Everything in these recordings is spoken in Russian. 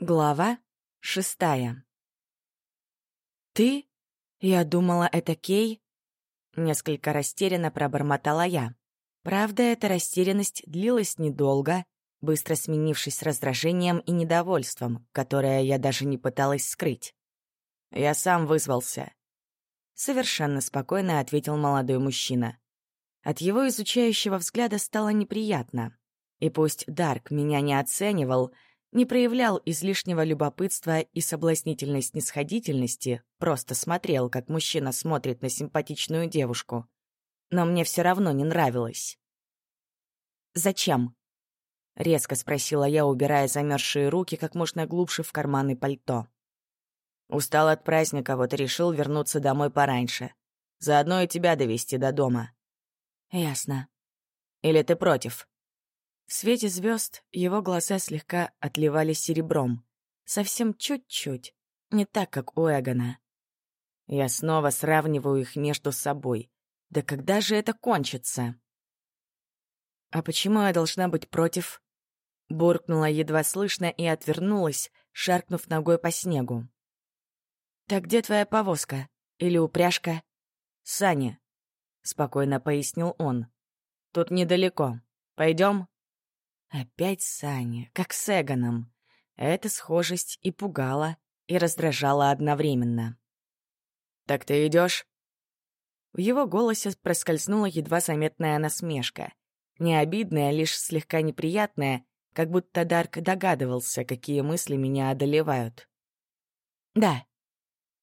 Глава шестая. «Ты? Я думала, это Кей?» Несколько растерянно пробормотала я. Правда, эта растерянность длилась недолго, быстро сменившись раздражением и недовольством, которое я даже не пыталась скрыть. «Я сам вызвался», — совершенно спокойно ответил молодой мужчина. От его изучающего взгляда стало неприятно. И пусть Дарк меня не оценивал — не проявлял излишнего любопытства и соблазнительной снисходительности, просто смотрел, как мужчина смотрит на симпатичную девушку. Но мне все равно не нравилось. «Зачем?» — резко спросила я, убирая замерзшие руки как можно глубже в карманы пальто. «Устал от праздника, вот решил вернуться домой пораньше. Заодно и тебя довести до дома». «Ясно. Или ты против?» В свете звезд его глаза слегка отливали серебром. Совсем чуть-чуть, не так, как у Эгона. Я снова сравниваю их между собой. Да когда же это кончится? «А почему я должна быть против?» Буркнула едва слышно и отвернулась, шаркнув ногой по снегу. «Так где твоя повозка? Или упряжка?» «Саня», — спокойно пояснил он. «Тут недалеко. Пойдем?» Опять Саня, как с Эгоном. Эта схожесть и пугала, и раздражала одновременно. «Так ты идешь? В его голосе проскользнула едва заметная насмешка. Не обидная, лишь слегка неприятная, как будто Дарк догадывался, какие мысли меня одолевают. «Да».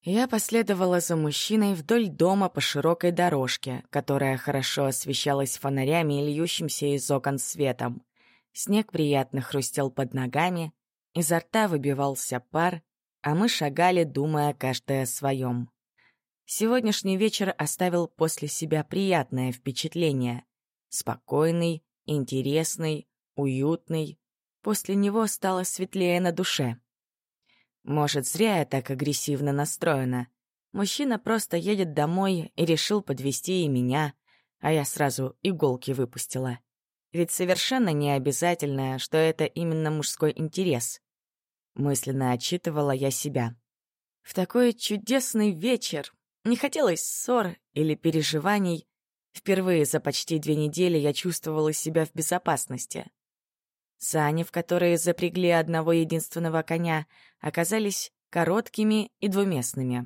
Я последовала за мужчиной вдоль дома по широкой дорожке, которая хорошо освещалась фонарями и льющимся из окон светом. Снег приятно хрустел под ногами, изо рта выбивался пар, а мы шагали, думая каждое о своем. Сегодняшний вечер оставил после себя приятное впечатление. Спокойный, интересный, уютный. После него стало светлее на душе. Может, зря я так агрессивно настроена. Мужчина просто едет домой и решил подвести и меня, а я сразу иголки выпустила. Ведь совершенно не обязательно, что это именно мужской интерес. Мысленно отчитывала я себя. В такой чудесный вечер не хотелось ссор или переживаний. Впервые за почти две недели я чувствовала себя в безопасности. Сани, в которые запрягли одного единственного коня, оказались короткими и двуместными.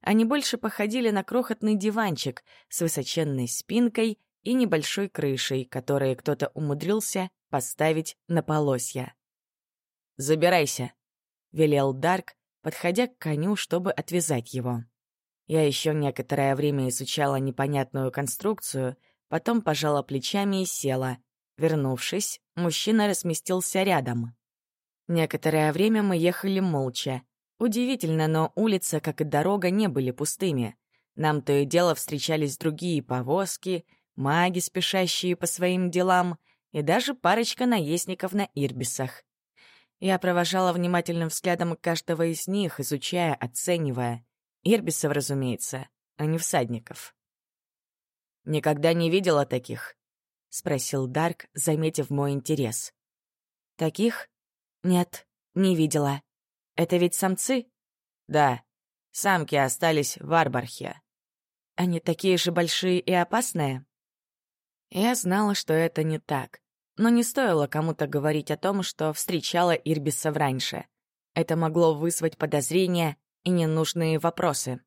Они больше походили на крохотный диванчик с высоченной спинкой и небольшой крышей, которые кто-то умудрился поставить на полосья. «Забирайся», — велел Дарк, подходя к коню, чтобы отвязать его. Я еще некоторое время изучала непонятную конструкцию, потом пожала плечами и села. Вернувшись, мужчина разместился рядом. Некоторое время мы ехали молча. Удивительно, но улица, как и дорога, не были пустыми. Нам то и дело встречались другие повозки — маги, спешащие по своим делам, и даже парочка наездников на ирбисах. Я провожала внимательным взглядом каждого из них, изучая, оценивая. Ирбисов, разумеется, а не всадников. «Никогда не видела таких?» — спросил Дарк, заметив мой интерес. «Таких? Нет, не видела. Это ведь самцы?» «Да, самки остались в Арбархе». «Они такие же большие и опасные?» Я знала, что это не так, но не стоило кому-то говорить о том, что встречала Ирбисов раньше. Это могло вызвать подозрения и ненужные вопросы.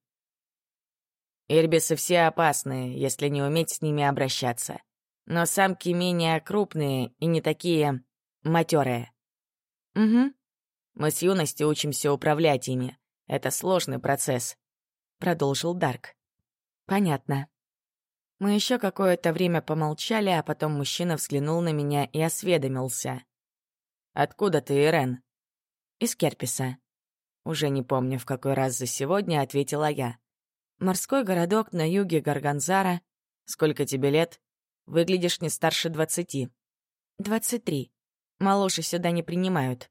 Ирбисы все опасные, если не уметь с ними обращаться. Но самки менее крупные и не такие матерые. Угу. Мы с юности учимся управлять ими. Это сложный процесс, — продолжил Дарк. Понятно. Мы еще какое-то время помолчали, а потом мужчина взглянул на меня и осведомился. «Откуда ты, Ирен?» «Из Керписа». Уже не помню, в какой раз за сегодня, ответила я. «Морской городок на юге Гарганзара. Сколько тебе лет? Выглядишь не старше двадцати». «Двадцать три. Моложе сюда не принимают».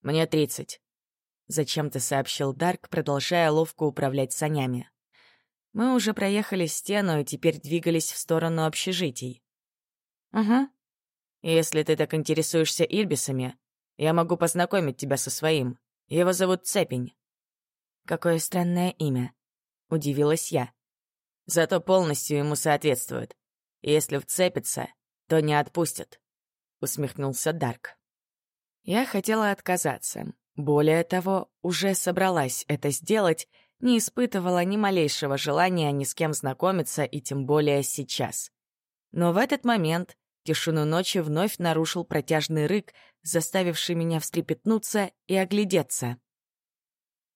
«Мне тридцать», — зачем-то сообщил Дарк, продолжая ловко управлять санями. Мы уже проехали стену и теперь двигались в сторону общежитий. «Угу. Если ты так интересуешься Ирбисами, Я могу познакомить тебя со своим. Его зовут Цепень». «Какое странное имя», — удивилась я. «Зато полностью ему соответствует. Если вцепится, то не отпустят», — усмехнулся Дарк. Я хотела отказаться. Более того, уже собралась это сделать, не испытывала ни малейшего желания ни с кем знакомиться, и тем более сейчас. Но в этот момент тишину ночи вновь нарушил протяжный рык, заставивший меня встрепетнуться и оглядеться.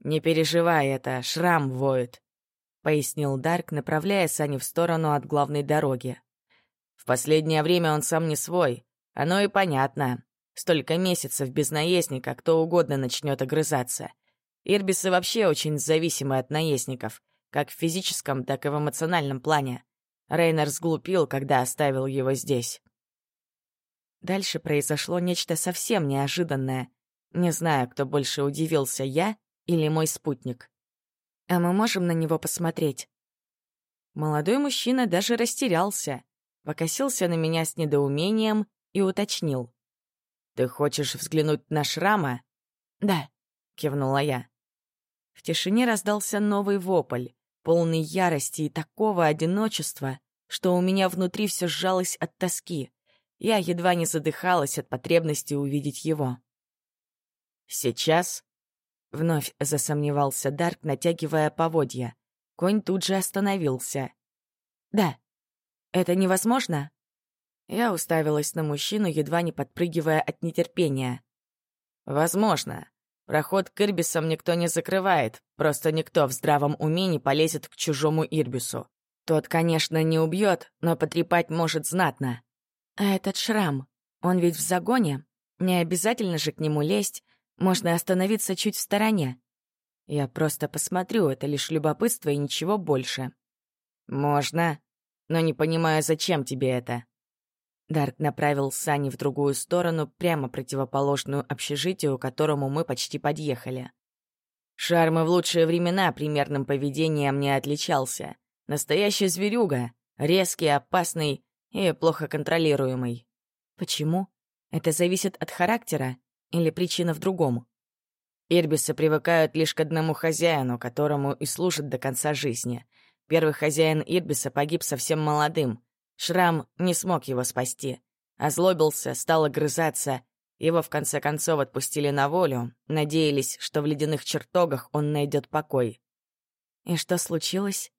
«Не переживай это, шрам воет», — пояснил Дарк, направляя Сани в сторону от главной дороги. «В последнее время он сам не свой. Оно и понятно. Столько месяцев без наездника кто угодно начнет огрызаться. Ирбисы вообще очень зависимы от наездников, как в физическом, так и в эмоциональном плане. Рейнер сглупил, когда оставил его здесь. Дальше произошло нечто совсем неожиданное. Не знаю, кто больше удивился, я или мой спутник. А мы можем на него посмотреть? Молодой мужчина даже растерялся, покосился на меня с недоумением и уточнил. «Ты хочешь взглянуть на шрама?» «Да», — кивнула я. В тишине раздался новый вопль, полный ярости и такого одиночества, что у меня внутри все сжалось от тоски. Я едва не задыхалась от потребности увидеть его. «Сейчас?» — вновь засомневался Дарк, натягивая поводья. Конь тут же остановился. «Да. Это невозможно?» Я уставилась на мужчину, едва не подпрыгивая от нетерпения. «Возможно. Проход к Ирбисам никто не закрывает, просто никто в здравом уме не полезет к чужому Ирбису. Тот, конечно, не убьет, но потрепать может знатно. А этот шрам, он ведь в загоне. Не обязательно же к нему лезть, можно остановиться чуть в стороне. Я просто посмотрю, это лишь любопытство и ничего больше. Можно, но не понимаю, зачем тебе это. Дарк направил Сани в другую сторону, прямо противоположную общежитию, к которому мы почти подъехали. Шармы в лучшие времена примерным поведением не отличался. Настоящий зверюга, резкий, опасный и плохо контролируемый. Почему? Это зависит от характера или причина в другом? Ирбисы привыкают лишь к одному хозяину, которому и служат до конца жизни. Первый хозяин Ирбиса погиб совсем молодым — Шрам не смог его спасти. Озлобился, стал огрызаться. Его, в конце концов, отпустили на волю, надеялись, что в ледяных чертогах он найдет покой. «И что случилось?»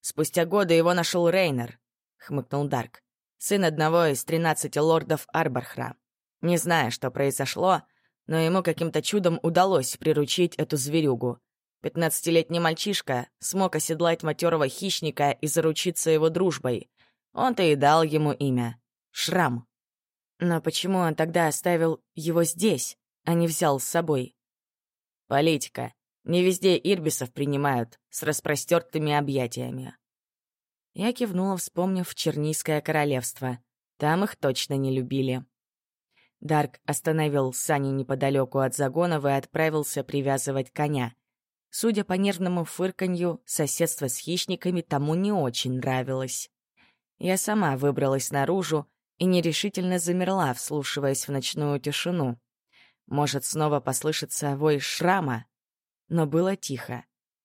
«Спустя годы его нашел Рейнер», — хмыкнул Дарк. «Сын одного из тринадцати лордов Арбархра. Не знаю, что произошло, но ему каким-то чудом удалось приручить эту зверюгу. Пятнадцатилетний мальчишка смог оседлать матерого хищника и заручиться его дружбой. Он-то и дал ему имя — Шрам. Но почему он тогда оставил его здесь, а не взял с собой? Политика. Не везде ирбисов принимают с распростертыми объятиями. Я кивнула, вспомнив Чернийское королевство. Там их точно не любили. Дарк остановил Сани неподалеку от загонов и отправился привязывать коня. Судя по нервному фырканью, соседство с хищниками тому не очень нравилось. Я сама выбралась наружу и нерешительно замерла, вслушиваясь в ночную тишину. Может, снова послышится вой шрама? Но было тихо.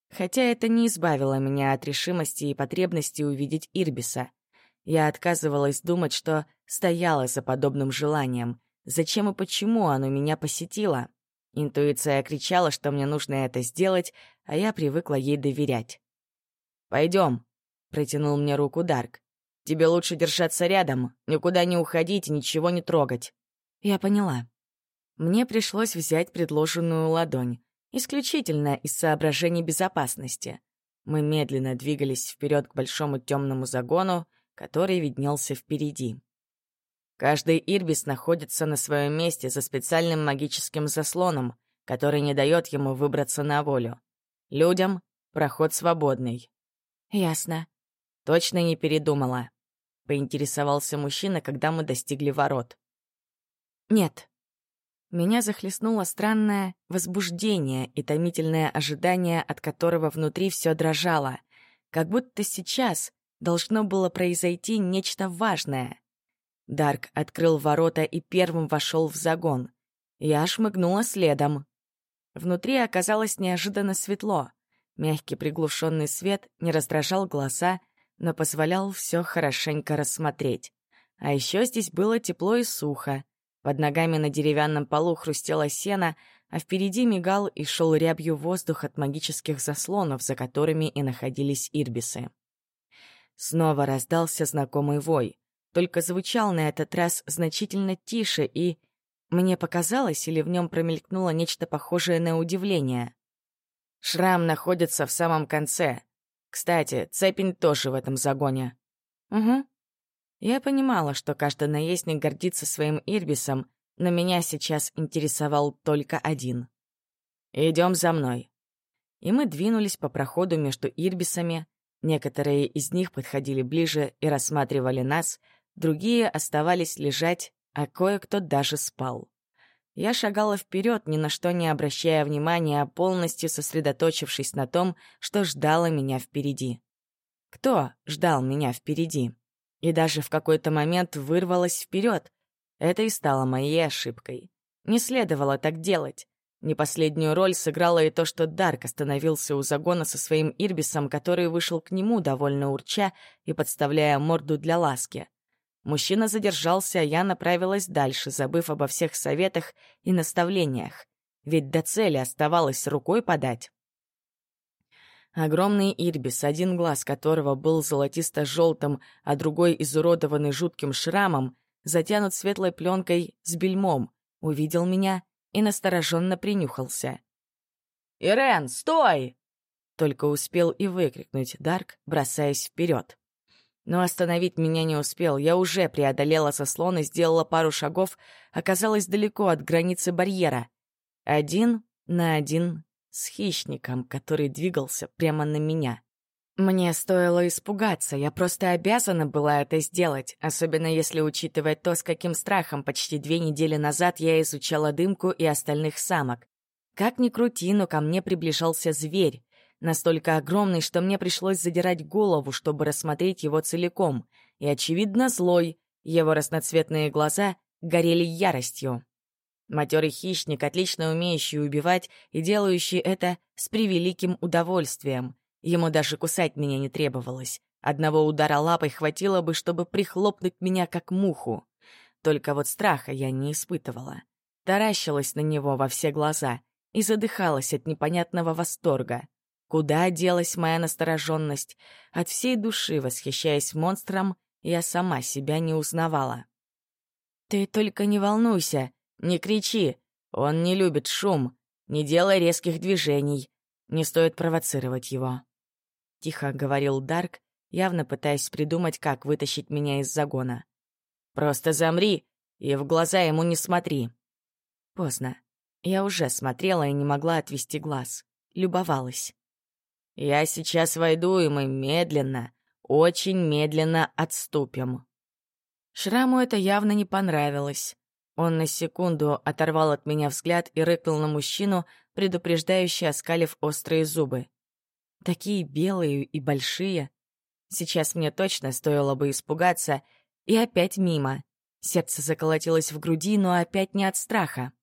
Хотя это не избавило меня от решимости и потребности увидеть Ирбиса. Я отказывалась думать, что стояла за подобным желанием. Зачем и почему оно меня посетило? Интуиция кричала, что мне нужно это сделать, а я привыкла ей доверять. «Пойдем», — протянул мне руку Дарк. Тебе лучше держаться рядом, никуда не уходить и ничего не трогать». Я поняла. Мне пришлось взять предложенную ладонь, исключительно из соображений безопасности. Мы медленно двигались вперед к большому темному загону, который виднелся впереди. Каждый ирбис находится на своем месте за специальным магическим заслоном, который не дает ему выбраться на волю. Людям проход свободный. Ясно. Точно не передумала поинтересовался мужчина, когда мы достигли ворот. «Нет». Меня захлестнуло странное возбуждение и томительное ожидание, от которого внутри все дрожало, как будто сейчас должно было произойти нечто важное. Дарк открыл ворота и первым вошел в загон. Я шмыгнула следом. Внутри оказалось неожиданно светло. Мягкий приглушенный свет не раздражал глаза, но позволял все хорошенько рассмотреть. А еще здесь было тепло и сухо. Под ногами на деревянном полу хрустело сено, а впереди мигал и шел рябью воздух от магических заслонов, за которыми и находились ирбисы. Снова раздался знакомый вой, только звучал на этот раз значительно тише и... Мне показалось, или в нем промелькнуло нечто похожее на удивление. Шрам находится в самом конце. Кстати, цепень тоже в этом загоне. Угу. Я понимала, что каждый наездник гордится своим ирбисом, но меня сейчас интересовал только один. Идем за мной. И мы двинулись по проходу между ирбисами. Некоторые из них подходили ближе и рассматривали нас, другие оставались лежать, а кое-кто даже спал. Я шагала вперед, ни на что не обращая внимания, а полностью сосредоточившись на том, что ждало меня впереди. Кто ждал меня впереди? И даже в какой-то момент вырвалась вперед. Это и стало моей ошибкой. Не следовало так делать. Не последнюю роль сыграло и то, что Дарк остановился у загона со своим Ирбисом, который вышел к нему, довольно урча и подставляя морду для ласки. Мужчина задержался, а я направилась дальше, забыв обо всех советах и наставлениях. Ведь до цели оставалось рукой подать. Огромный ирбис, один глаз которого был золотисто-желтым, а другой изуродованный жутким шрамом, затянут светлой пленкой с бельмом, увидел меня и настороженно принюхался. «Ирен, стой!» Только успел и выкрикнуть Дарк, бросаясь вперед. Но остановить меня не успел. Я уже преодолела сослон и сделала пару шагов, оказалась далеко от границы барьера. Один на один с хищником, который двигался прямо на меня. Мне стоило испугаться, я просто обязана была это сделать, особенно если учитывать то, с каким страхом почти две недели назад я изучала дымку и остальных самок. Как ни крути, но ко мне приближался зверь, настолько огромный, что мне пришлось задирать голову, чтобы рассмотреть его целиком, и, очевидно, злой, его разноцветные глаза горели яростью. Матерый хищник, отлично умеющий убивать и делающий это с превеликим удовольствием. Ему даже кусать меня не требовалось. Одного удара лапой хватило бы, чтобы прихлопнуть меня как муху. Только вот страха я не испытывала. Таращилась на него во все глаза и задыхалась от непонятного восторга. Куда делась моя настороженность? От всей души, восхищаясь монстром, я сама себя не узнавала. «Ты только не волнуйся», «Не кричи! Он не любит шум. Не делай резких движений. Не стоит провоцировать его». Тихо говорил Дарк, явно пытаясь придумать, как вытащить меня из загона. «Просто замри и в глаза ему не смотри». Поздно. Я уже смотрела и не могла отвести глаз. Любовалась. «Я сейчас войду, и мы медленно, очень медленно отступим». Шраму это явно не понравилось. Он на секунду оторвал от меня взгляд и рыкнул на мужчину, предупреждающе оскалив острые зубы. Такие белые и большие. Сейчас мне точно стоило бы испугаться. И опять мимо. Сердце заколотилось в груди, но опять не от страха.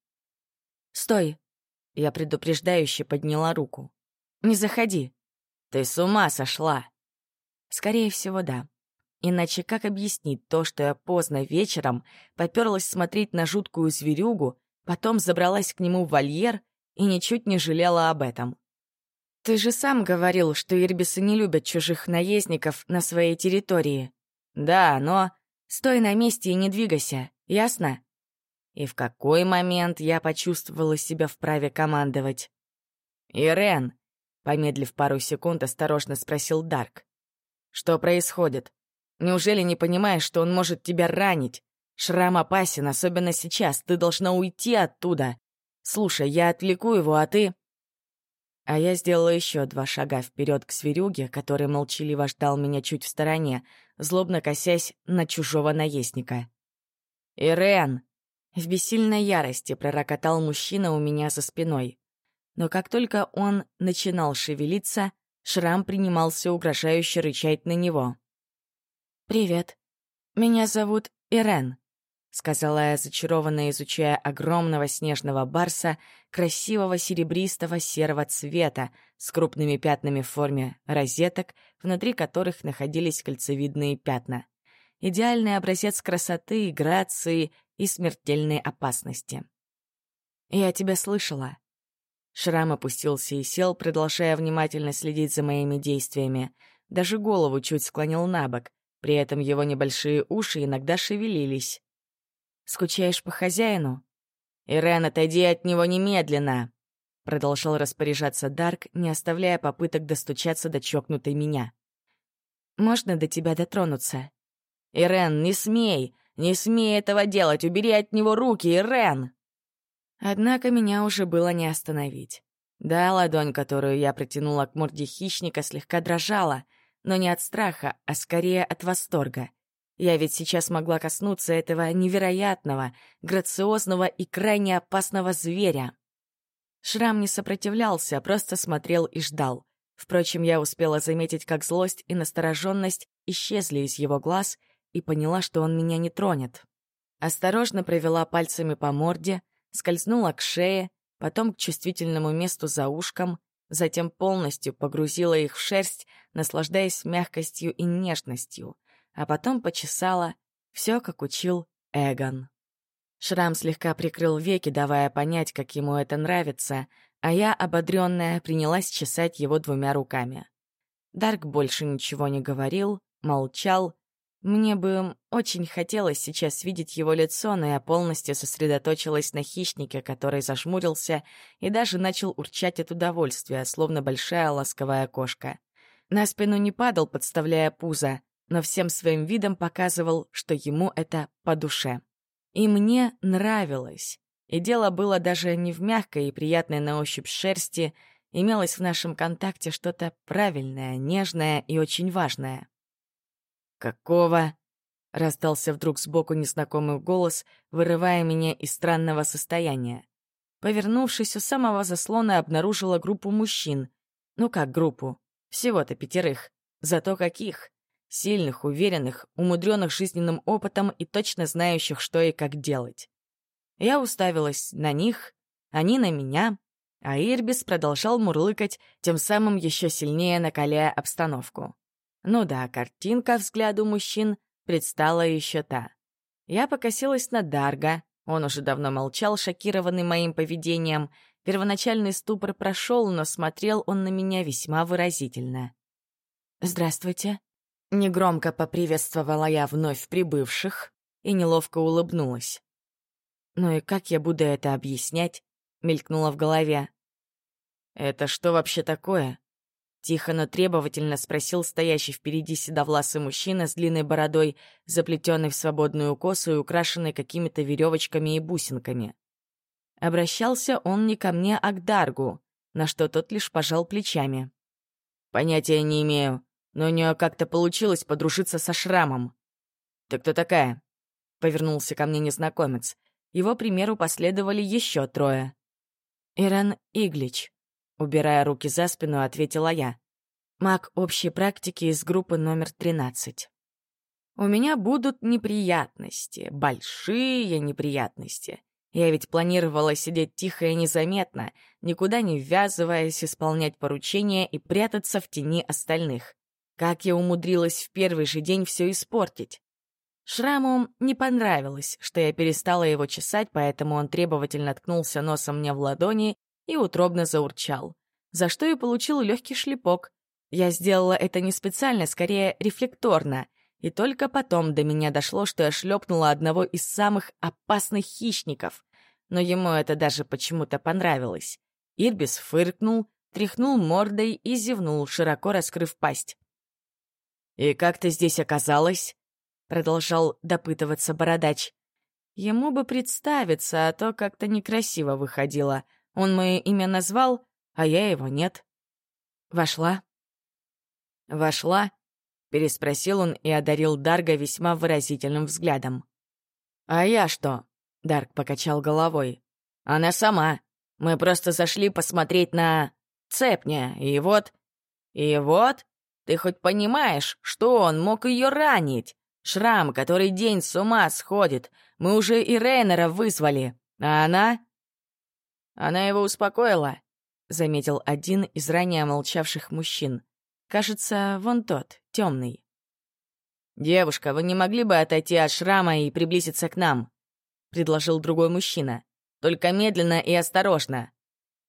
«Стой!» Я предупреждающе подняла руку. «Не заходи!» «Ты с ума сошла!» Скорее всего, да. Иначе как объяснить то, что я поздно вечером попёрлась смотреть на жуткую зверюгу, потом забралась к нему в вольер и ничуть не жалела об этом? «Ты же сам говорил, что ирбисы не любят чужих наездников на своей территории». «Да, но...» «Стой на месте и не двигайся, ясно?» И в какой момент я почувствовала себя вправе командовать? «Ирен», — помедлив пару секунд, осторожно спросил Дарк. «Что происходит? Неужели не понимаешь, что он может тебя ранить? Шрам опасен, особенно сейчас. Ты должна уйти оттуда. Слушай, я отвлеку его, а ты...» А я сделала еще два шага вперед к зверюге, который молчаливо ждал меня чуть в стороне, злобно косясь на чужого наездника. «Ирен!» В бессильной ярости пророкотал мужчина у меня за спиной. Но как только он начинал шевелиться, шрам принимался угрожающе рычать на него. «Привет. Меня зовут Ирен», — сказала я, зачарованно изучая огромного снежного барса, красивого серебристого серого цвета, с крупными пятнами в форме розеток, внутри которых находились кольцевидные пятна. Идеальный образец красоты, грации и смертельной опасности. «Я тебя слышала». Шрам опустился и сел, продолжая внимательно следить за моими действиями. Даже голову чуть склонил на бок, при этом его небольшие уши иногда шевелились. «Скучаешь по хозяину?» «Ирен, отойди от него немедленно!» Продолжал распоряжаться Дарк, не оставляя попыток достучаться до чокнутой меня. «Можно до тебя дотронуться?» «Ирен, не смей! Не смей этого делать! Убери от него руки, Ирен!» Однако меня уже было не остановить. Да, ладонь, которую я протянула к морде хищника, слегка дрожала, но не от страха, а скорее от восторга. Я ведь сейчас могла коснуться этого невероятного, грациозного и крайне опасного зверя. Шрам не сопротивлялся, просто смотрел и ждал. Впрочем, я успела заметить, как злость и настороженность исчезли из его глаз и поняла, что он меня не тронет. Осторожно провела пальцами по морде, скользнула к шее, потом к чувствительному месту за ушком, затем полностью погрузила их в шерсть, наслаждаясь мягкостью и нежностью, а потом почесала, все как учил Эгон. Шрам слегка прикрыл веки, давая понять, как ему это нравится, а я, ободренная, принялась чесать его двумя руками. Дарк больше ничего не говорил, молчал, мне бы очень хотелось сейчас видеть его лицо, но я полностью сосредоточилась на хищнике, который зажмурился и даже начал урчать от удовольствия, словно большая ласковая кошка. На спину не падал, подставляя пузо, но всем своим видом показывал, что ему это по душе. И мне нравилось. И дело было даже не в мягкой и приятной на ощупь шерсти, имелось в нашем контакте что-то правильное, нежное и очень важное. «Какого?» — раздался вдруг сбоку незнакомый голос, вырывая меня из странного состояния. Повернувшись у самого заслона, обнаружила группу мужчин. Ну как группу? Всего-то пятерых. Зато каких? Сильных, уверенных, умудренных жизненным опытом и точно знающих, что и как делать. Я уставилась на них, они на меня, а Ирбис продолжал мурлыкать, тем самым еще сильнее накаляя обстановку. Ну да, картинка взгляду мужчин предстала еще та. Я покосилась на Дарга, он уже давно молчал, шокированный моим поведением. Первоначальный ступор прошел, но смотрел он на меня весьма выразительно. «Здравствуйте». Негромко поприветствовала я вновь прибывших и неловко улыбнулась. «Ну и как я буду это объяснять?» — мелькнуло в голове. «Это что вообще такое?» Тихо, но требовательно спросил стоящий впереди седовласый мужчина с длинной бородой, заплетенной в свободную косу и украшенной какими-то веревочками и бусинками. Обращался он не ко мне, а к Даргу, на что тот лишь пожал плечами. «Понятия не имею, но у нее как-то получилось подружиться со шрамом». «Ты кто такая?» — повернулся ко мне незнакомец. Его примеру последовали еще трое. «Иран Иглич», Убирая руки за спину, ответила я. Маг общей практики из группы номер 13. У меня будут неприятности, большие неприятности. Я ведь планировала сидеть тихо и незаметно, никуда не ввязываясь, исполнять поручения и прятаться в тени остальных. Как я умудрилась в первый же день все испортить? Шраму не понравилось, что я перестала его чесать, поэтому он требовательно ткнулся носом мне в ладони и утробно заурчал, за что и получил легкий шлепок. Я сделала это не специально, скорее рефлекторно, и только потом до меня дошло, что я шлепнула одного из самых опасных хищников. Но ему это даже почему-то понравилось. Ирбис фыркнул, тряхнул мордой и зевнул, широко раскрыв пасть. «И как ты здесь оказалась?» — продолжал допытываться бородач. Ему бы представиться, а то как-то некрасиво выходило — он мое имя назвал, а я его нет. Вошла. Вошла? Переспросил он и одарил Дарга весьма выразительным взглядом. «А я что?» — Дарк покачал головой. «Она сама. Мы просто зашли посмотреть на... цепня, и вот...» «И вот? Ты хоть понимаешь, что он мог ее ранить? Шрам, который день с ума сходит. Мы уже и Рейнера вызвали. А она...» «Она его успокоила», — заметил один из ранее молчавших мужчин. «Кажется, вон тот, темный». «Девушка, вы не могли бы отойти от шрама и приблизиться к нам?» — предложил другой мужчина. «Только медленно и осторожно».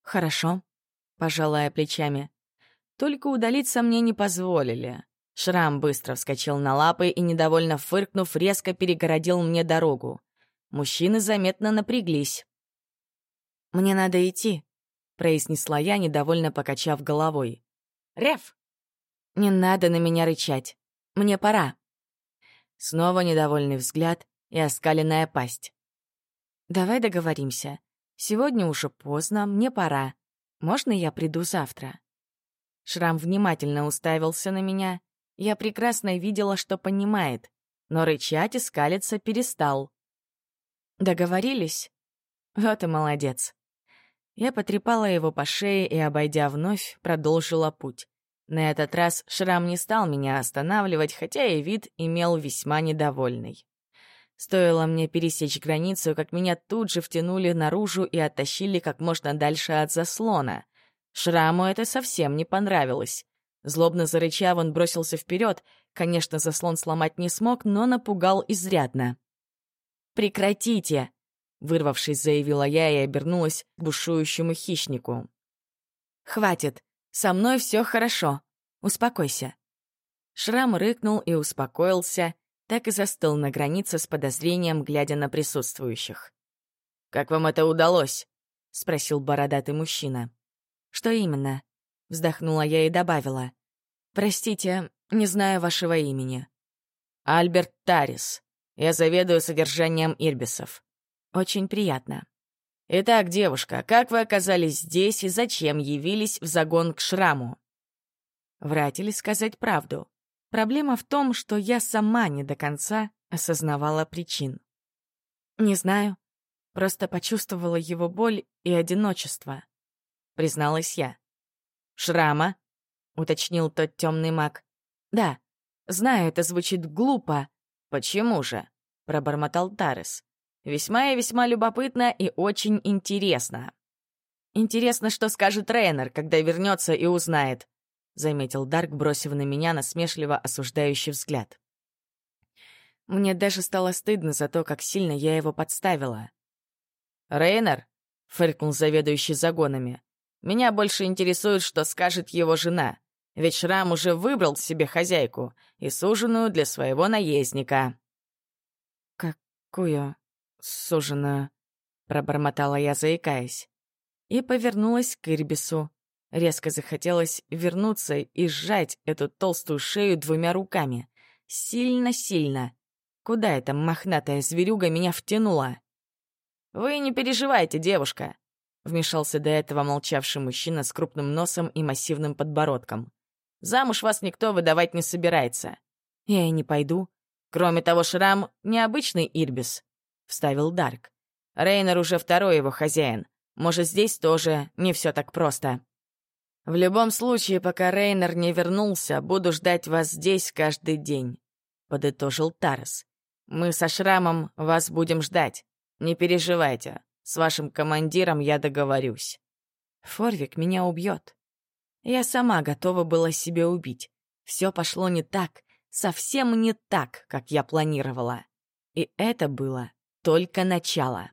«Хорошо», — пожалая плечами. Только удалиться мне не позволили. Шрам быстро вскочил на лапы и, недовольно фыркнув, резко перегородил мне дорогу. Мужчины заметно напряглись. «Мне надо идти», — произнесла я, недовольно покачав головой. «Рев!» «Не надо на меня рычать. Мне пора». Снова недовольный взгляд и оскаленная пасть. «Давай договоримся. Сегодня уже поздно, мне пора. Можно я приду завтра?» Шрам внимательно уставился на меня. Я прекрасно видела, что понимает, но рычать и скалиться перестал. «Договорились?» Вот и молодец. Я потрепала его по шее и, обойдя вновь, продолжила путь. На этот раз Шрам не стал меня останавливать, хотя и вид имел весьма недовольный. Стоило мне пересечь границу, как меня тут же втянули наружу и оттащили как можно дальше от заслона — Шраму это совсем не понравилось. Злобно зарычав, он бросился вперед. Конечно, заслон сломать не смог, но напугал изрядно. «Прекратите!» — вырвавшись, заявила я и обернулась к бушующему хищнику. «Хватит! Со мной все хорошо. Успокойся». Шрам рыкнул и успокоился, так и застыл на границе с подозрением, глядя на присутствующих. «Как вам это удалось?» — спросил бородатый мужчина. «Что именно?» — вздохнула я и добавила. «Простите, не знаю вашего имени». «Альберт Тарис. Я заведую содержанием ирбисов». «Очень приятно». «Итак, девушка, как вы оказались здесь и зачем явились в загон к шраму?» Врать или сказать правду? Проблема в том, что я сама не до конца осознавала причин. Не знаю, просто почувствовала его боль и одиночество призналась я. «Шрама?» — уточнил тот темный маг. «Да, знаю, это звучит глупо. Почему же?» — пробормотал Тарес. «Весьма и весьма любопытно и очень интересно». «Интересно, что скажет Рейнер, когда вернется и узнает», — заметил Дарк, бросив на меня насмешливо осуждающий взгляд. Мне даже стало стыдно за то, как сильно я его подставила. «Рейнер?» — фыркнул заведующий загонами. Меня больше интересует, что скажет его жена. Ведь Шрам уже выбрал себе хозяйку и суженую для своего наездника. «Какую суженую?» — пробормотала я, заикаясь. И повернулась к Ирбису. Резко захотелось вернуться и сжать эту толстую шею двумя руками. Сильно-сильно. Куда эта мохнатая зверюга меня втянула? «Вы не переживайте, девушка. Вмешался до этого молчавший мужчина с крупным носом и массивным подбородком. «Замуж вас никто выдавать не собирается». «Я и не пойду. Кроме того, Шрам — необычный Ирбис», — вставил Дарк. «Рейнер уже второй его хозяин. Может, здесь тоже не все так просто». «В любом случае, пока Рейнер не вернулся, буду ждать вас здесь каждый день», — подытожил Тарас. «Мы со Шрамом вас будем ждать. Не переживайте, с вашим командиром я договорюсь. Форвик меня убьет. Я сама готова была себе убить. Все пошло не так, совсем не так, как я планировала. И это было только начало.